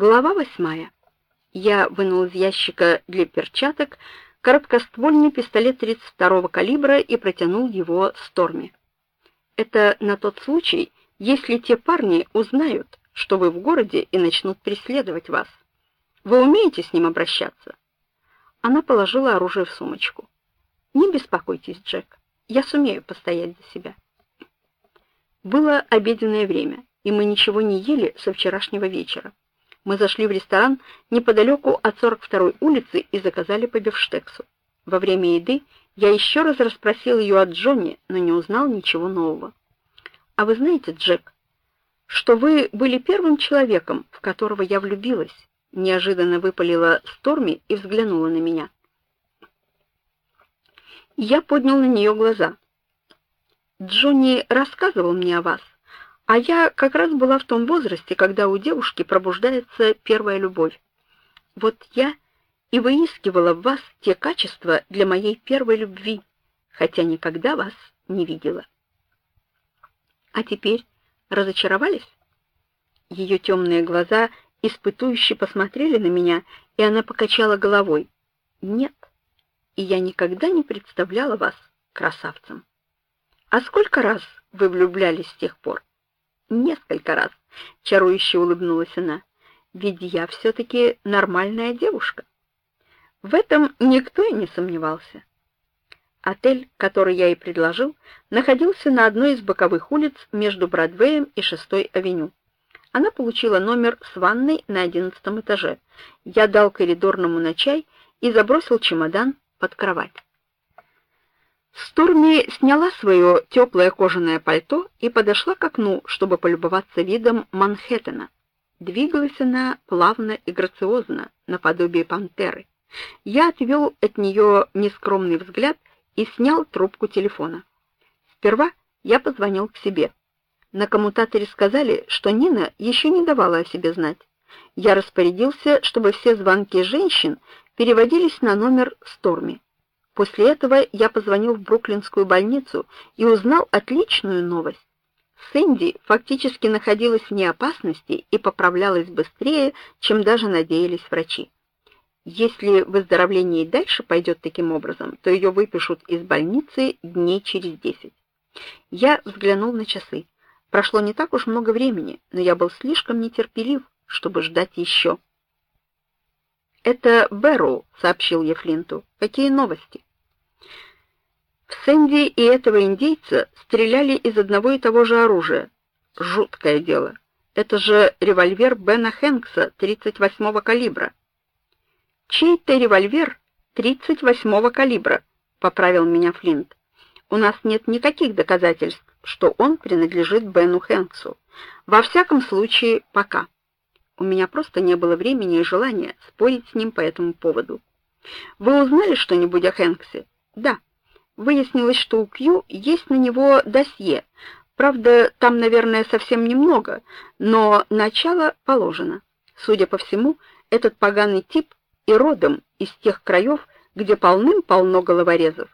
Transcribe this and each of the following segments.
Глава восьмая. Я вынул из ящика для перчаток короткоствольный пистолет 32-го калибра и протянул его Сторми. Это на тот случай, если те парни узнают, что вы в городе и начнут преследовать вас. Вы умеете с ним обращаться? Она положила оружие в сумочку. Не беспокойтесь, Джек. Я сумею постоять за себя. Было обеденное время, и мы ничего не ели со вчерашнего вечера. Мы зашли в ресторан неподалеку от 42-й улицы и заказали по бифштексу. Во время еды я еще раз расспросил ее о Джонни, но не узнал ничего нового. А вы знаете, Джек, что вы были первым человеком, в которого я влюбилась? Неожиданно выпалила Сторми и взглянула на меня. Я поднял на нее глаза. Джонни рассказывал мне о вас. А я как раз была в том возрасте, когда у девушки пробуждается первая любовь. Вот я и выискивала в вас те качества для моей первой любви, хотя никогда вас не видела. А теперь разочаровались? Ее темные глаза испытующе посмотрели на меня, и она покачала головой. Нет. И я никогда не представляла вас красавцем. А сколько раз вы влюблялись с тех пор? Несколько раз, чарующе улыбнулась она. Ведь я все таки нормальная девушка. В этом никто и не сомневался. Отель, который я ей предложил, находился на одной из боковых улиц между Бродвеем и Шестой авеню. Она получила номер с ванной на одиннадцатом этаже. Я дал коридорному на чай и забросил чемодан под кровать. Сторми сняла свое теплое кожаное пальто и подошла к окну, чтобы полюбоваться видом Манхэттена. Двигалась она плавно и грациозно, наподобие пантеры. Я отвел от нее нескромный взгляд и снял трубку телефона. Сперва я позвонил к себе. На коммутаторе сказали, что Нина еще не давала о себе знать. Я распорядился, чтобы все звонки женщин переводились на номер Сторми. После этого я позвонил в Бруклинскую больницу и узнал отличную новость. Сэнди фактически находилась вне опасности и поправлялась быстрее, чем даже надеялись врачи. Если выздоровление и дальше пойдет таким образом, то ее выпишут из больницы дней через десять. Я взглянул на часы. Прошло не так уж много времени, но я был слишком нетерпелив, чтобы ждать еще. «Это Бэрроу», — сообщил я Флинту. «Какие новости?» Сэнди и этого индейца стреляли из одного и того же оружия. Жуткое дело. Это же револьвер Бена Хэнкса 38-го калибра. Чей-то револьвер 38-го калибра, поправил меня Флинт. У нас нет никаких доказательств, что он принадлежит Бену Хэнксу. Во всяком случае, пока. У меня просто не было времени и желания спорить с ним по этому поводу. Вы узнали что-нибудь о Хэнксе? Да. Выяснилось, что у Кью есть на него досье. Правда, там, наверное, совсем немного, но начало положено. Судя по всему, этот поганый тип и родом из тех краев, где полным-полно головорезов.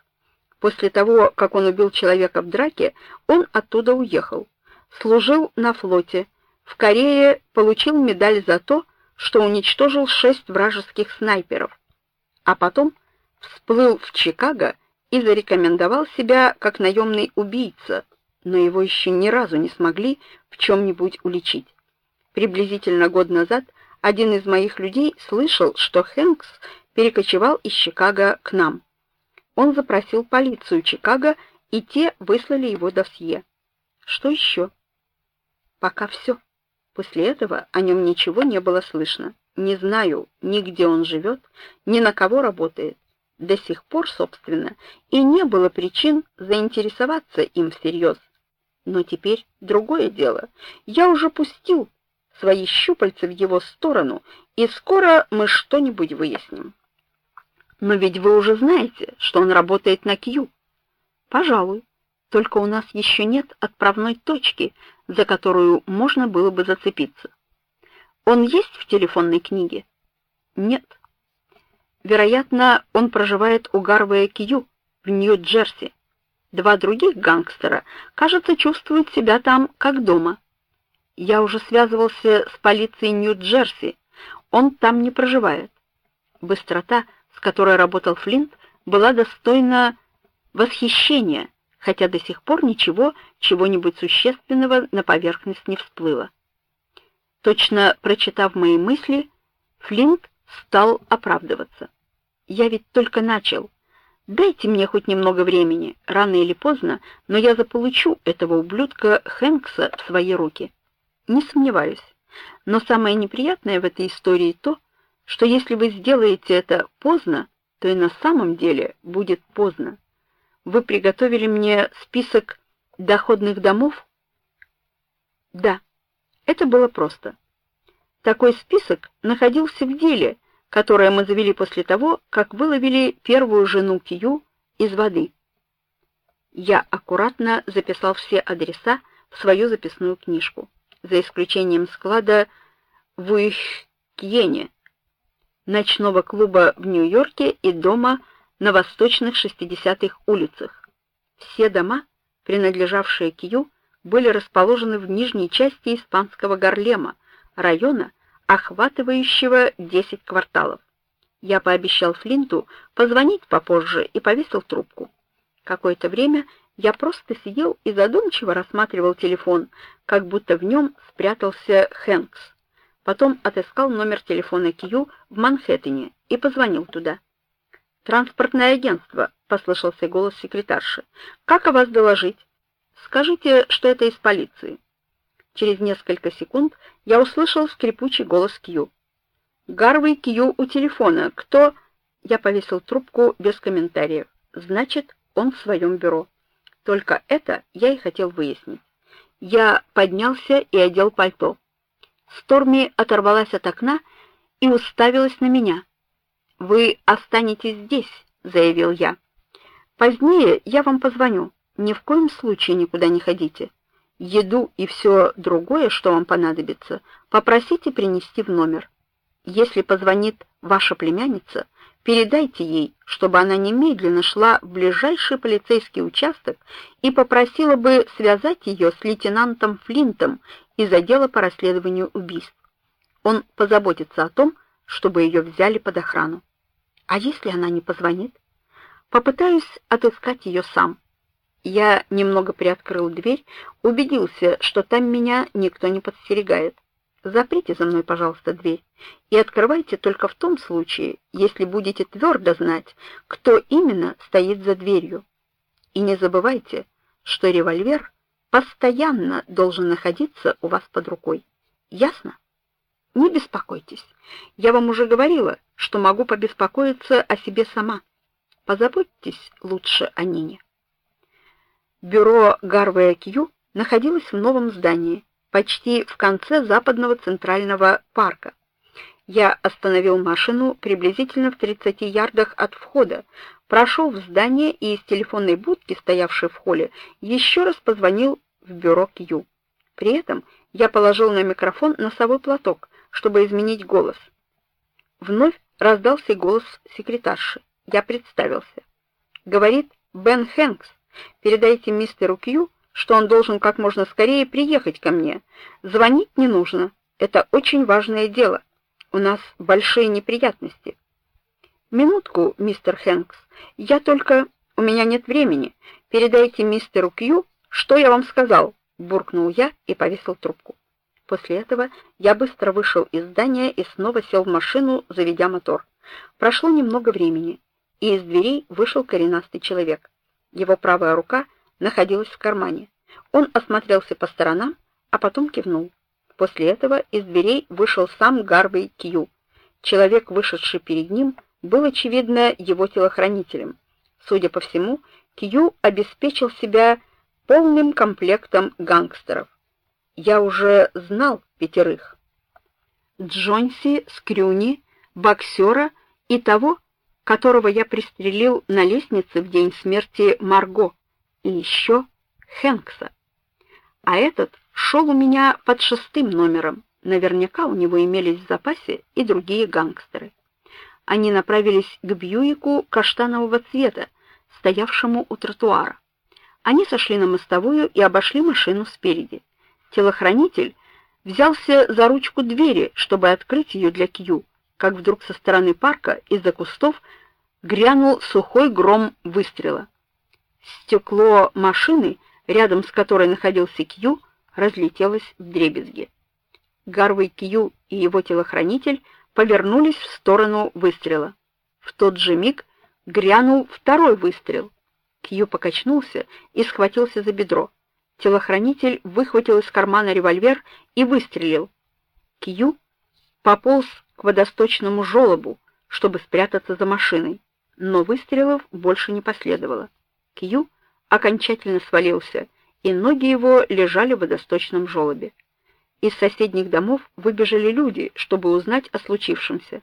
После того, как он убил человека в драке, он оттуда уехал. Служил на флоте. В Корее получил медаль за то, что уничтожил шесть вражеских снайперов. А потом всплыл в Чикаго и зарекомендовал себя как наемный убийца, но его еще ни разу не смогли в чем нибудь уличить. Приблизительно год назад один из моих людей слышал, что Хэнкс перекочевал из Чикаго к нам. Он запросил полицию Чикаго, и те выслали его досье. Что еще? Пока все. После этого о нем ничего не было слышно. Не знаю ни где он живет, ни на кого работает до сих пор, собственно, и не было причин заинтересоваться им всерьез. Но теперь другое дело. Я уже пустил свои щупальца в его сторону, и скоро мы что-нибудь выясним. Но ведь вы уже знаете, что он работает на Кью. Пожалуй, только у нас еще нет отправной точки, за которую можно было бы зацепиться. Он есть в телефонной книге? Нет. Вероятно, он проживает у Гарвея Кью в Нью-Джерси. Два других гангстера, кажется, чувствуют себя там как дома. Я уже связывался с полицией Нью-Джерси. Он там не проживает. Быстрота, с которой работал Флинт, была достойна восхищения, хотя до сих пор ничего, чего-нибудь существенного на поверхность не всплыло. Точно прочитав мои мысли, Флинт стал оправдываться. Я ведь только начал. Дайте мне хоть немного времени, рано или поздно, но я заполучу этого ублюдка Хэнкса в свои руки. Не сомневаюсь. Но самое неприятное в этой истории то, что если вы сделаете это поздно, то и на самом деле будет поздно. Вы приготовили мне список доходных домов? Да. Это было просто. Такой список находился в деле, которое мы завели после того, как выловили первую жену Кью из воды. Я аккуратно записал все адреса в свою записную книжку, за исключением склада в Уихкьене, ночного клуба в Нью-Йорке и дома на восточных 60-х улицах. Все дома, принадлежавшие Кью, были расположены в нижней части испанского Гарлема, района, охватывающего 10 кварталов. Я пообещал Флинту позвонить попозже и повесил трубку. Какое-то время я просто сидел и задумчиво рассматривал телефон, как будто в нем спрятался Хэнкс. Потом отыскал номер телефона Кью в Манхэттене и позвонил туда. Транспортное агентство, послышался голос секретарши. Как о вас доложить? Скажите, что это из полиции. Через несколько секунд я услышал скрипучий голос Кью. Гарвей Кью у телефона. Кто? Я повесил трубку без комментариев. Значит, он в своем бюро. Только это я и хотел выяснить. Я поднялся и одел пальто. Сторми оторвалась от окна и уставилась на меня. Вы останетесь здесь, заявил я. Позднее я вам позвоню. Ни в коем случае никуда не ходите. Еду и все другое, что вам понадобится, попросите принести в номер. Если позвонит ваша племянница, передайте ей, чтобы она немедленно шла в ближайший полицейский участок и попросила бы связать ее с лейтенантом Флинтом из отдела по расследованию убийств. Он позаботится о том, чтобы ее взяли под охрану. А если она не позвонит? Попытаюсь отыскать ее сам. Я немного приоткрыл дверь, убедился, что там меня никто не подстерегает. Заприте за мной, пожалуйста, дверь и открывайте только в том случае, если будете твердо знать, кто именно стоит за дверью. И не забывайте, что револьвер постоянно должен находиться у вас под рукой. Ясно? Не беспокойтесь. Я вам уже говорила, что могу побеспокоиться о себе сама. Позаботьтесь лучше о Нине. Бюро Гарвея Кью находилось в новом здании, почти в конце западного центрального парка. Я остановил машину приблизительно в 30 ярдах от входа, прошел в здание и из телефонной будки, стоявшей в холле, еще раз позвонил в бюро Кью. При этом я положил на микрофон носовой платок, чтобы изменить голос. Вновь раздался голос секретарши. Я представился. Говорит Бен Хэнкс. Передайте мистеру Кью, что он должен как можно скорее приехать ко мне. Звонить не нужно. Это очень важное дело. У нас большие неприятности. Минутку, мистер Хэнкс. Я только у меня нет времени. Передайте мистеру Кью, что я вам сказал, буркнул я и повесил трубку. После этого я быстро вышел из здания и снова сел в машину, заведя мотор. Прошло немного времени, и из дверей вышел коренастый человек. Его правая рука находилась в кармане. Он осмотрелся по сторонам, а потом кивнул. После этого из дверей вышел сам Гарвей Кью. Человек, вышедший перед ним, был очевидно его телохранителем. Судя по всему, Кью обеспечил себя полным комплектом гангстеров. Я уже знал пятерых: Джонси Скрюни, боксера и того, которого я пристрелил на лестнице в день смерти Марго, и еще Хэнкса. А этот шел у меня под шестым номером. Наверняка у него имелись в запасе и другие гангстеры. Они направились к Бьюику каштанового цвета, стоявшему у тротуара. Они сошли на мостовую и обошли машину спереди. Телохранитель взялся за ручку двери, чтобы открыть ее для Кью как вдруг со стороны парка из-за кустов грянул сухой гром выстрела. Стекло машины, рядом с которой находился Кью, разлетелось в дребезги. Гарвей Кью и его телохранитель повернулись в сторону выстрела. В тот же миг грянул второй выстрел. Кью покачнулся и схватился за бедро. Телохранитель выхватил из кармана револьвер и выстрелил. Кью пополз к водосточному желобу, чтобы спрятаться за машиной, но выстрелов больше не последовало. Кью окончательно свалился, и ноги его лежали в водосточном желобе. Из соседних домов выбежали люди, чтобы узнать о случившемся.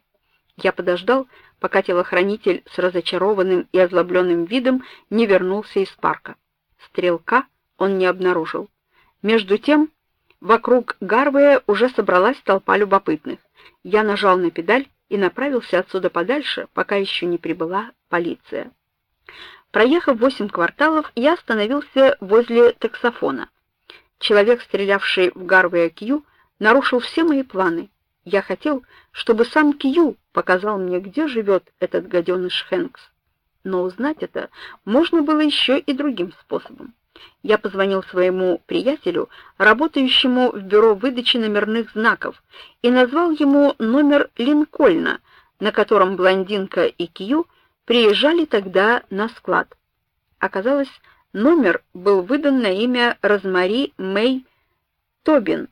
Я подождал, пока телохранитель с разочарованным и озлобленным видом не вернулся из парка. Стрелка он не обнаружил. Между тем, вокруг Гарвея уже собралась толпа любопытных. Я нажал на педаль и направился отсюда подальше, пока еще не прибыла полиция. Проехав восемь кварталов, я остановился возле таксофона. Человек, стрелявший в Гарвея Кью, нарушил все мои планы. Я хотел, чтобы сам Кью показал мне, где живет этот гаденыш Хэнкс. Но узнать это можно было еще и другим способом. Я позвонил своему приятелю, работающему в бюро выдачи номерных знаков, и назвал ему номер Линкольна, на котором блондинка и Кью приезжали тогда на склад. Оказалось, номер был выдан на имя Розмари Мэй Тобин,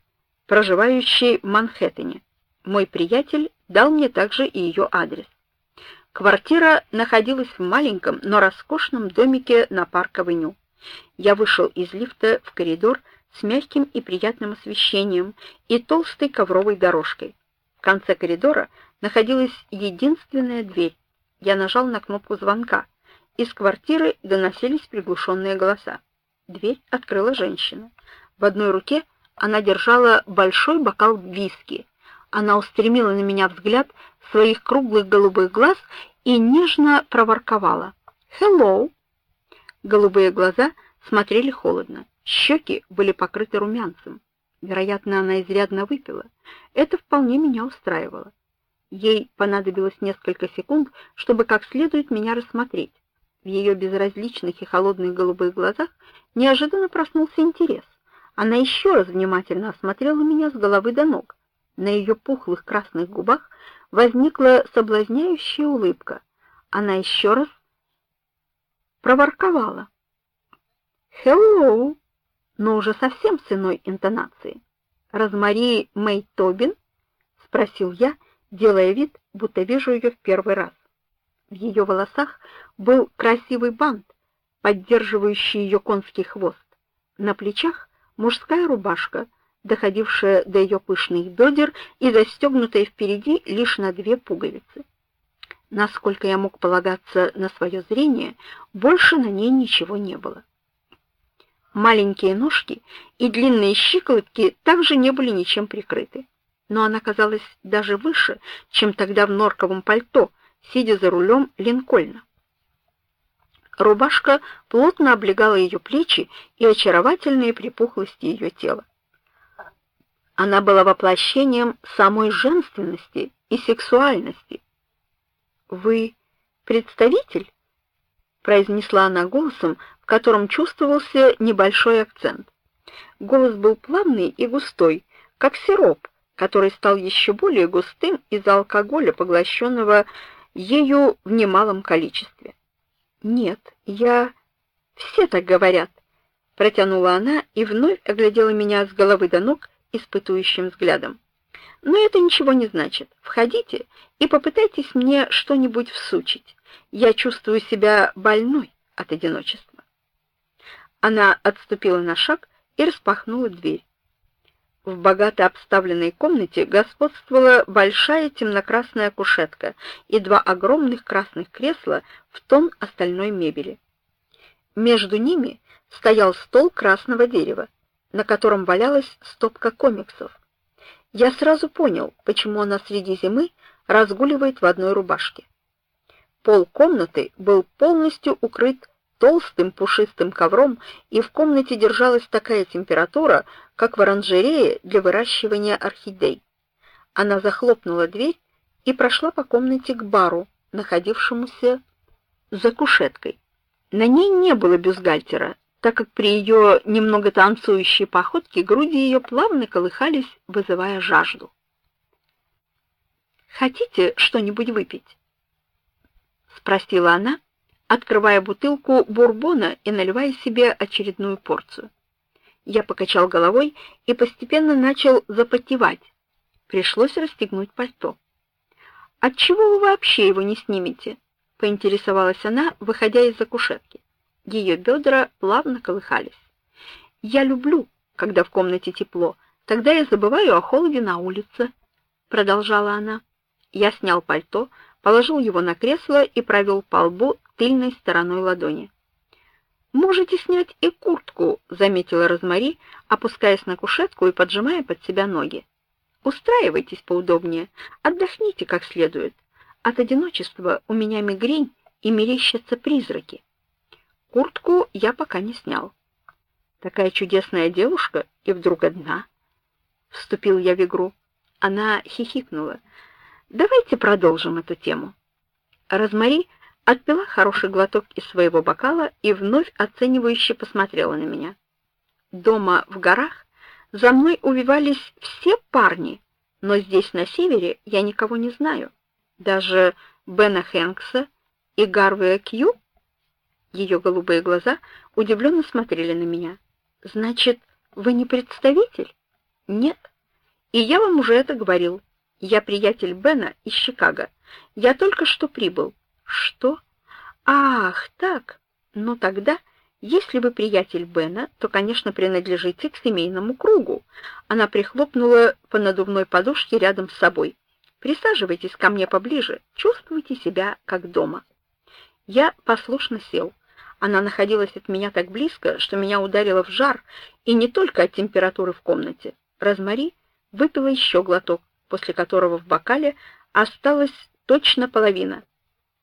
проживающей в Манхэттене. Мой приятель дал мне также и ее адрес. Квартира находилась в маленьком, но роскошном домике на Парк-авеню. Я вышел из лифта в коридор с мягким и приятным освещением и толстой ковровой дорожкой. В конце коридора находилась единственная дверь. Я нажал на кнопку звонка. Из квартиры доносились приглушенные голоса. Дверь открыла женщина. В одной руке она держала большой бокал виски. Она устремила на меня взгляд своих круглых голубых глаз и нежно проворковала: "Hello". Голубые глаза смотрели холодно, щеки были покрыты румянцем. Вероятно, она изрядно выпила. Это вполне меня устраивало. Ей понадобилось несколько секунд, чтобы как следует меня рассмотреть. В ее безразличных и холодных голубых глазах неожиданно проснулся интерес. Она еще раз внимательно осмотрела меня с головы до ног. На ее пухлых красных губах возникла соблазняющая улыбка. Она еще раз проворковала. «Hello!» но уже совсем с иной интонацией. «Розмари Мэй Тобин?» — спросил я, делая вид, будто вижу ее в первый раз. В ее волосах был красивый бант, поддерживающий ее конский хвост. На плечах мужская рубашка, доходившая до ее пышных бедер и застегнутая впереди лишь на две пуговицы. Насколько я мог полагаться на свое зрение, больше на ней ничего не было. Маленькие ножки и длинные щиколотки также не были ничем прикрыты, но она казалась даже выше, чем тогда в норковом пальто, сидя за рулем Линкольна. Рубашка плотно облегала ее плечи и очаровательные припухлости ее тела. Она была воплощением самой женственности и сексуальности, вы представитель? произнесла она голосом, в котором чувствовался небольшой акцент. Голос был плавный и густой, как сироп, который стал еще более густым из-за алкоголя, поглощенного ею в немалом количестве. Нет, я все так говорят, протянула она и вновь оглядела меня с головы до ног испытующим взглядом. Но это ничего не значит. Входите и попытайтесь мне что-нибудь всучить. Я чувствую себя больной от одиночества. Она отступила на шаг и распахнула дверь. В богато обставленной комнате господствовала большая темно-красная кушетка и два огромных красных кресла в тон остальной мебели. Между ними стоял стол красного дерева, на котором валялась стопка комиксов. Я сразу понял, почему она среди зимы разгуливает в одной рубашке. Пол комнаты был полностью укрыт толстым пушистым ковром, и в комнате держалась такая температура, как в оранжерее для выращивания орхидей. Она захлопнула дверь и прошла по комнате к бару, находившемуся за кушеткой. На ней не было бюстгальтера, так как при ее немного танцующей походке груди ее плавно колыхались, вызывая жажду. Хотите что-нибудь выпить? спросила она, открывая бутылку бурбона и наливая себе очередную порцию. Я покачал головой и постепенно начал запотевать. Пришлось расстегнуть пальто. Отчего вы вообще его не снимете? поинтересовалась она, выходя из-за кушетки. Ее бедра плавно колыхались. Я люблю, когда в комнате тепло, тогда я забываю о холоде на улице, продолжала она. Я снял пальто, положил его на кресло и провел по лбу тыльной стороной ладони. Можете снять и куртку, заметила Розмари, опускаясь на кушетку и поджимая под себя ноги. Устраивайтесь поудобнее, отдохните как следует. От одиночества у меня мигрень и мерещатся призраки. Куртку я пока не снял. Такая чудесная девушка и вдруг одна. Вступил я в игру. Она хихикнула. Давайте продолжим эту тему. Розмари отпила хороший глоток из своего бокала и вновь оценивающе посмотрела на меня. Дома в горах за мной увивались все парни, но здесь на севере я никого не знаю. Даже Бена Хэнкса и Гарвея Кью. Ее голубые глаза удивленно смотрели на меня. Значит, вы не представитель? Нет. И я вам уже это говорил. Я приятель Бена из Чикаго. Я только что прибыл. Что? Ах, так. Ну тогда, если вы приятель Бена, то, конечно, принадлежите к семейному кругу. Она прихлопнула по надувной подушке рядом с собой. Присаживайтесь ко мне поближе, чувствуйте себя как дома. Я послушно сел. Она находилась от меня так близко, что меня ударило в жар, и не только от температуры в комнате. Розмари выпила еще глоток, после которого в бокале осталась точно половина,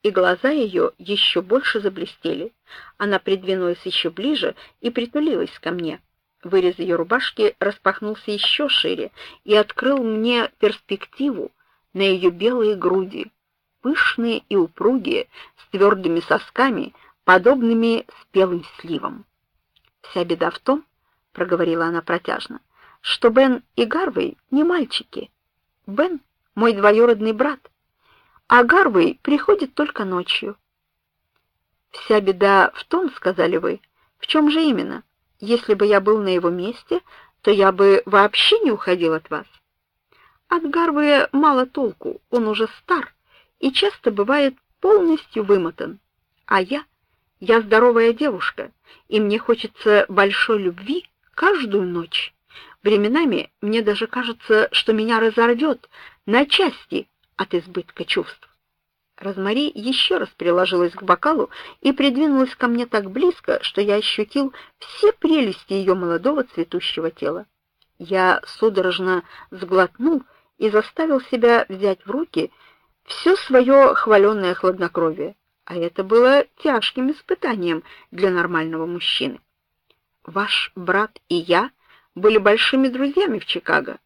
и глаза ее еще больше заблестели. Она придвинулась еще ближе и притулилась ко мне. Вырез ее рубашки распахнулся еще шире и открыл мне перспективу на ее белые груди, пышные и упругие, с твердыми сосками, подобными спелым сливам. Вся беда в том, проговорила она протяжно, что Бен и Гарвей не мальчики. Бен мой двоюродный брат, а Гарвей приходит только ночью. Вся беда в том, сказали вы. В чем же именно? Если бы я был на его месте, то я бы вообще не уходил от вас. От Гарвея мало толку, он уже стар и часто бывает полностью вымотан. А я, я здоровая девушка, и мне хочется большой любви каждую ночь. Временами мне даже кажется, что меня разорвет на части от избытка чувств. Розмари еще раз приложилась к бокалу и придвинулась ко мне так близко, что я ощутил все прелести ее молодого цветущего тела. Я судорожно сглотнул и заставил себя взять в руки все свое хваленное хладнокровие, а это было тяжким испытанием для нормального мужчины. Ваш брат и я были большими друзьями в Чикаго.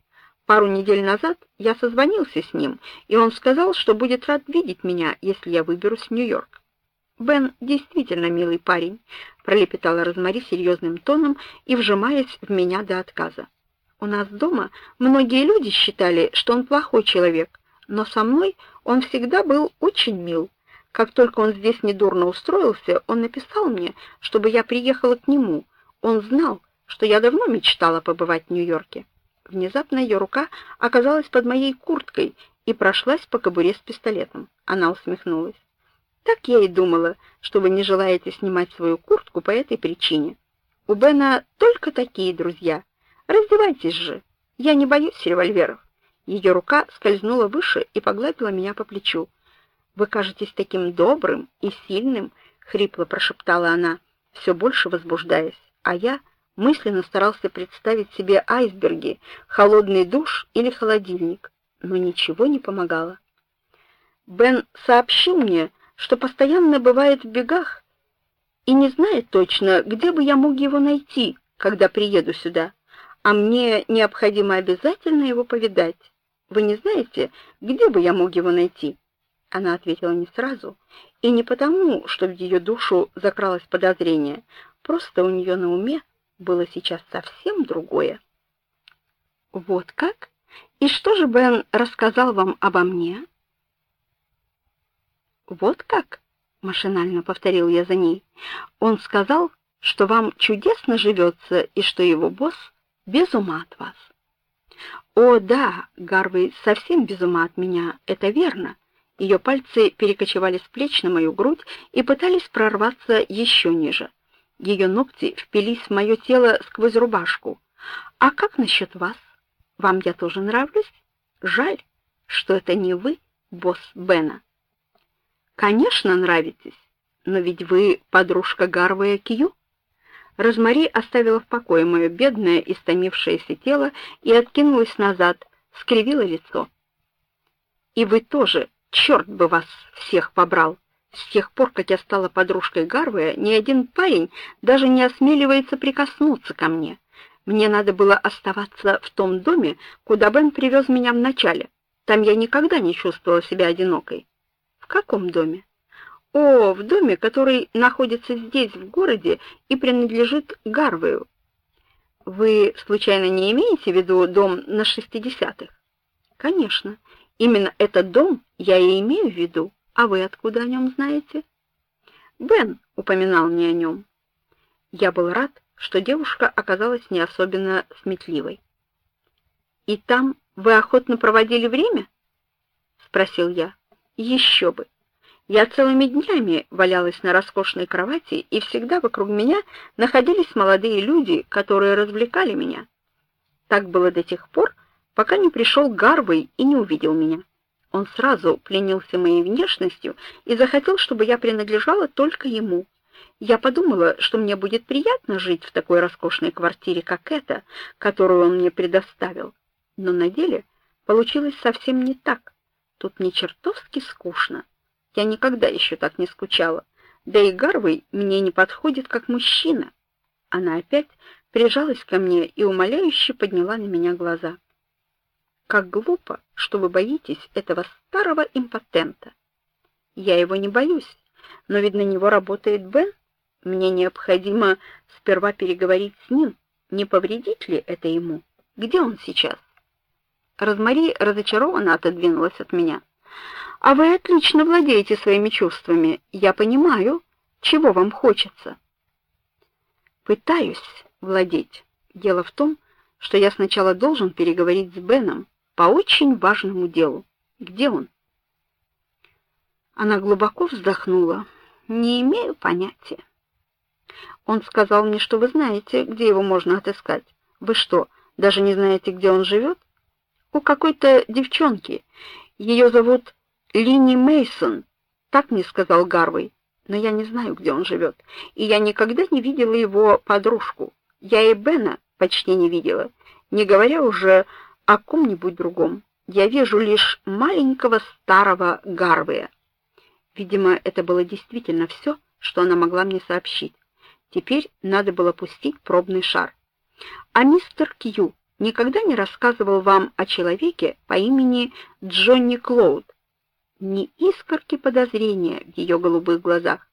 Пару недель назад я созвонился с ним, и он сказал, что будет рад видеть меня, если я выберусь в Нью-Йорк. Бен действительно милый парень, пролепетала Розмари серьезным тоном и вжимаясь в меня до отказа. У нас дома многие люди считали, что он плохой человек, но со мной он всегда был очень мил. Как только он здесь недурно устроился, он написал мне, чтобы я приехала к нему. Он знал, что я давно мечтала побывать в Нью-Йорке. Внезапно ее рука оказалась под моей курткой и прошлась по кобуре с пистолетом. Она усмехнулась. Так я и думала, что вы не желаете снимать свою куртку по этой причине. У Бена только такие друзья. Раздевайтесь же. Я не боюсь револьверов. Ее рука скользнула выше и погладила меня по плечу. Вы кажетесь таким добрым и сильным, хрипло прошептала она, все больше возбуждаясь. А я мысленно старался представить себе айсберги, холодный душ или холодильник, но ничего не помогало. Бен сообщил мне, что постоянно бывает в бегах и не знает точно, где бы я мог его найти, когда приеду сюда, а мне необходимо обязательно его повидать. Вы не знаете, где бы я мог его найти? Она ответила не сразу, и не потому, что в ее душу закралось подозрение, просто у нее на уме было сейчас совсем другое. Вот как? И что же Бен рассказал вам обо мне? Вот как? машинально повторил я за ней. Он сказал, что вам чудесно живется и что его босс без ума от вас. О, да, Гарвей совсем без ума от меня, это верно. Ее пальцы перекочевали с плеч на мою грудь и пытались прорваться еще ниже. Ее ногти впились в мое тело сквозь рубашку. А как насчет вас? Вам я тоже нравлюсь? Жаль, что это не вы, босс Бена. Конечно, нравитесь, но ведь вы подружка Гарвея Кью. Розмари оставила в покое мое бедное истомившееся тело и откинулась назад, скривила лицо. И вы тоже, черт бы вас всех побрал. С тех пор, как я стала подружкой Гарвея, ни один парень даже не осмеливается прикоснуться ко мне. Мне надо было оставаться в том доме, куда Бен привез меня вначале. Там я никогда не чувствовала себя одинокой каком доме? О, в доме, который находится здесь, в городе, и принадлежит Гарвею. Вы случайно не имеете в виду дом на шестидесятых? Конечно, именно этот дом я и имею в виду. А вы откуда о нем знаете? Бен упоминал мне о нем. Я был рад, что девушка оказалась не особенно сметливой. И там вы охотно проводили время? спросил я. Еще бы. Я целыми днями валялась на роскошной кровати, и всегда вокруг меня находились молодые люди, которые развлекали меня. Так было до тех пор, пока не пришел Гарвей и не увидел меня. Он сразу пленился моей внешностью и захотел, чтобы я принадлежала только ему. Я подумала, что мне будет приятно жить в такой роскошной квартире, как эта, которую он мне предоставил. Но на деле получилось совсем не так. Тут мне чертовски скучно. Я никогда еще так не скучала. Да и Гарвей мне не подходит как мужчина. Она опять прижалась ко мне и умоляюще подняла на меня глаза. Как глупо, что вы боитесь этого старого импотента. Я его не боюсь, но ведь на него работает Бен. Мне необходимо сперва переговорить с ним. Не повредит ли это ему? Где он сейчас? Розмари разочарованно отодвинулась от меня. А вы отлично владеете своими чувствами. Я понимаю, чего вам хочется. Пытаюсь владеть. Дело в том, что я сначала должен переговорить с Беном по очень важному делу. Где он? Она глубоко вздохнула. Не имею понятия. Он сказал мне, что вы знаете, где его можно отыскать. Вы что, даже не знаете, где он живет? у какой-то девчонки. Ее зовут Лини Мейсон, так мне сказал Гарвей. Но я не знаю, где он живет, и я никогда не видела его подружку. Я и Бена почти не видела, не говоря уже о ком-нибудь другом. Я вижу лишь маленького старого Гарвея. Видимо, это было действительно все, что она могла мне сообщить. Теперь надо было пустить пробный шар. А мистер Кью никогда не рассказывал вам о человеке по имени Джонни Клоуд. Ни искорки подозрения в ее голубых глазах.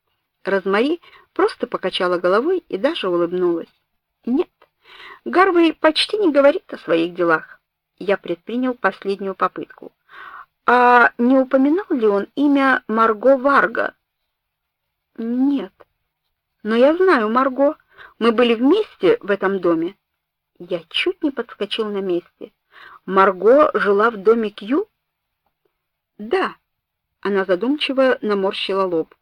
Розмари просто покачала головой и даже улыбнулась. Нет. Гарвей почти не говорит о своих делах. Я предпринял последнюю попытку. А не упоминал ли он имя Марго Варга? Нет. Но я знаю Марго. Мы были вместе в этом доме. Я чуть не подскочил на месте. Марго жила в доме Кью? Да. Она задумчиво наморщила лоб.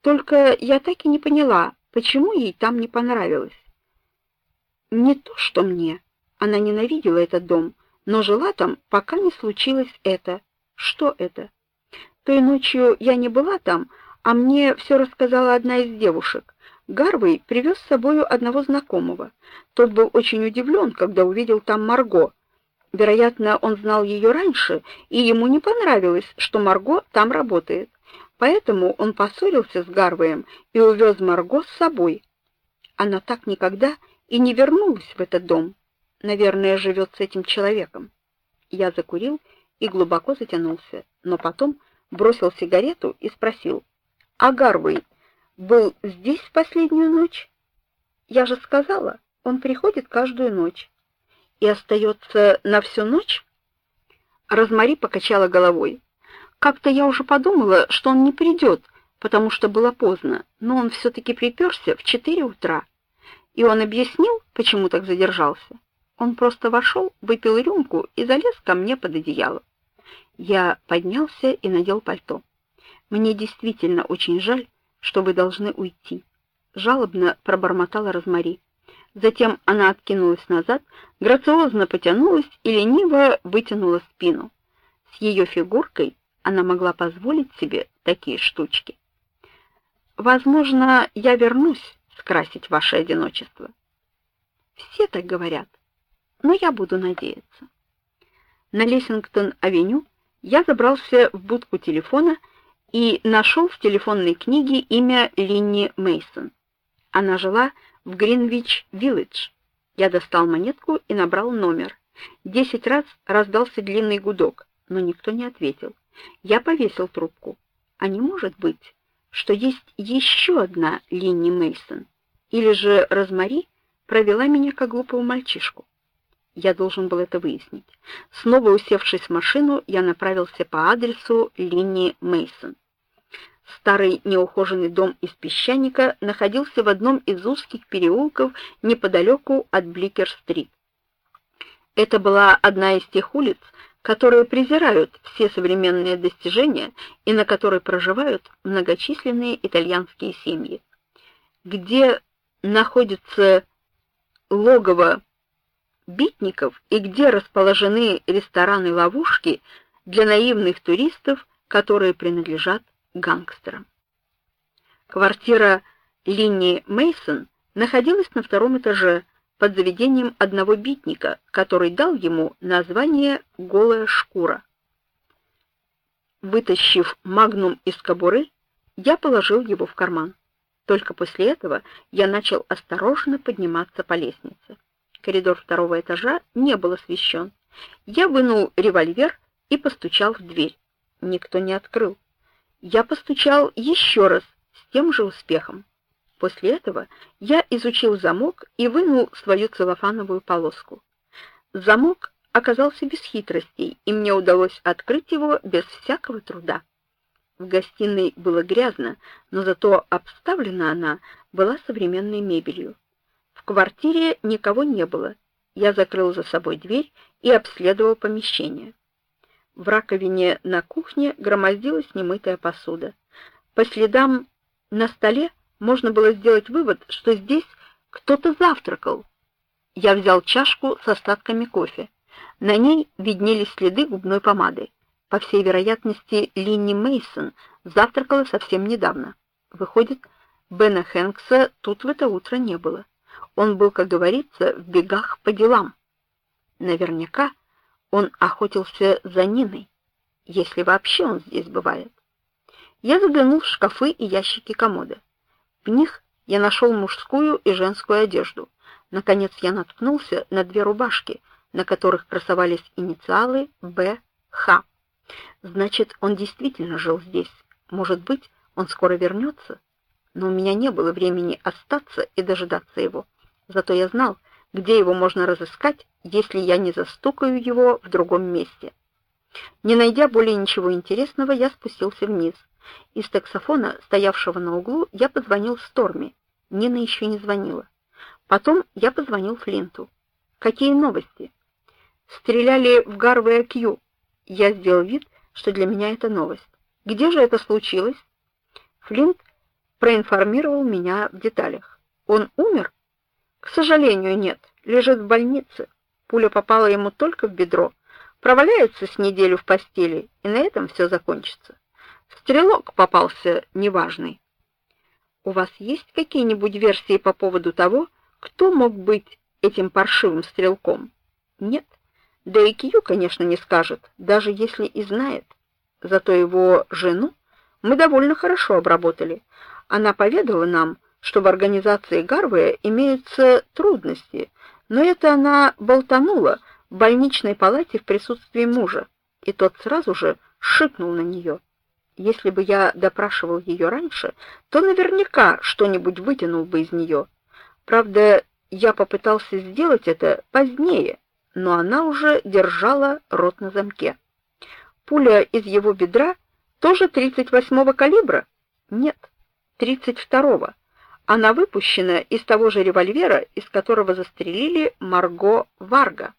Только я так и не поняла, почему ей там не понравилось. Не то, что мне. Она ненавидела этот дом, но жила там, пока не случилось это. Что это? Той ночью я не была там, а мне все рассказала одна из девушек. Гарвей привез с собою одного знакомого. Тот был очень удивлен, когда увидел там Марго. Вероятно, он знал ее раньше, и ему не понравилось, что Марго там работает. Поэтому он поссорился с Гарвеем и увез Марго с собой. Она так никогда и не вернулась в этот дом. Наверное, живет с этим человеком. Я закурил и глубоко затянулся, но потом бросил сигарету и спросил: "А Гарвей был здесь в последнюю ночь?" "Я же сказала, он приходит каждую ночь и остается на всю ночь?" Розмари покачала головой. Как-то я уже подумала, что он не придет, потому что было поздно, но он все таки приперся в четыре утра. И он объяснил, почему так задержался. Он просто вошел, выпил рюмку и залез ко мне под одеяло. Я поднялся и надел пальто. Мне действительно очень жаль, что вы должны уйти, жалобно пробормотала Розмари. Затем она откинулась назад, грациозно потянулась и лениво вытянула спину. С ее фигуркой она могла позволить себе такие штучки. Возможно, я вернусь скрасить ваше одиночество. Все так говорят, но я буду надеяться. На Лессингтон-авеню я забрался в будку телефона и нашел в телефонной книге имя Линни Мейсон. Она жила в Гринвич-Виллидж. Я достал монетку и набрал номер. Десять раз раздался длинный гудок, но никто не ответил. Я повесил трубку. А не может быть, что есть еще одна Линни Мейсон, или же Розмари провела меня как глупого мальчишку. Я должен был это выяснить. Снова усевшись в машину, я направился по адресу Линни Мейсон. Старый неухоженный дом из песчаника находился в одном из узких переулков неподалеку от Бликер-стрит. Это была одна из тех улиц, которые презирают все современные достижения и на которой проживают многочисленные итальянские семьи. Где находится логово битников и где расположены рестораны-ловушки для наивных туристов, которые принадлежат гангстерам. Квартира Линни Мейсон находилась на втором этаже под заведением одного битника, который дал ему название Голая шкура. Вытащив магнум из кобуры, я положил его в карман. Только после этого я начал осторожно подниматься по лестнице. Коридор второго этажа не был освещен. Я вынул револьвер и постучал в дверь. Никто не открыл. Я постучал еще раз с тем же успехом. После этого я изучил замок и вынул свою целлофановую полоску. Замок оказался без хитростей, и мне удалось открыть его без всякого труда. В гостиной было грязно, но зато обставлена она была современной мебелью. В квартире никого не было. Я закрыл за собой дверь и обследовал помещение. В раковине на кухне громоздилась немытая посуда. По следам на столе можно было сделать вывод, что здесь кто-то завтракал. Я взял чашку с остатками кофе. На ней виднелись следы губной помады. По всей вероятности, Линни Мейсон завтракала совсем недавно. Выходит, Бена Хэнкса тут в это утро не было. Он был, как говорится, в бегах по делам. Наверняка он охотился за Ниной, если вообще он здесь бывает. Я заглянул в шкафы и ящики комода. В них я нашел мужскую и женскую одежду. Наконец я наткнулся на две рубашки, на которых красовались инициалы Б.Х. Значит, он действительно жил здесь. Может быть, он скоро вернется? Но у меня не было времени остаться и дожидаться его. Зато я знал, где его можно разыскать, если я не застукаю его в другом месте. Не найдя более ничего интересного, я спустился вниз. Из таксофона, стоявшего на углу, я позвонил Сторми. Нина еще не звонила. Потом я позвонил Флинту. Какие новости? Стреляли в Гарвея Кью. Я сделал вид, что для меня это новость. Где же это случилось? Флинт проинформировал меня в деталях. Он умер? К сожалению, нет. Лежит в больнице. Пуля попала ему только в бедро. Проваляется с неделю в постели, и на этом все закончится. Стрелок попался неважный. У вас есть какие-нибудь версии по поводу того, кто мог быть этим паршивым стрелком? Нет. Да и Кью, конечно, не скажет, даже если и знает. Зато его жену мы довольно хорошо обработали. Она поведала нам, что в организации Гарвея имеются трудности, но это она болтанула в больничной палате в присутствии мужа. и тот сразу же шикнул на нее. Если бы я допрашивал ее раньше, то наверняка что-нибудь вытянул бы из нее. Правда, я попытался сделать это позднее, но она уже держала рот на замке. Пуля из его бедра тоже 38-го калибра? Нет, 32-го. Она выпущена из того же револьвера, из которого застрелили Марго Варга.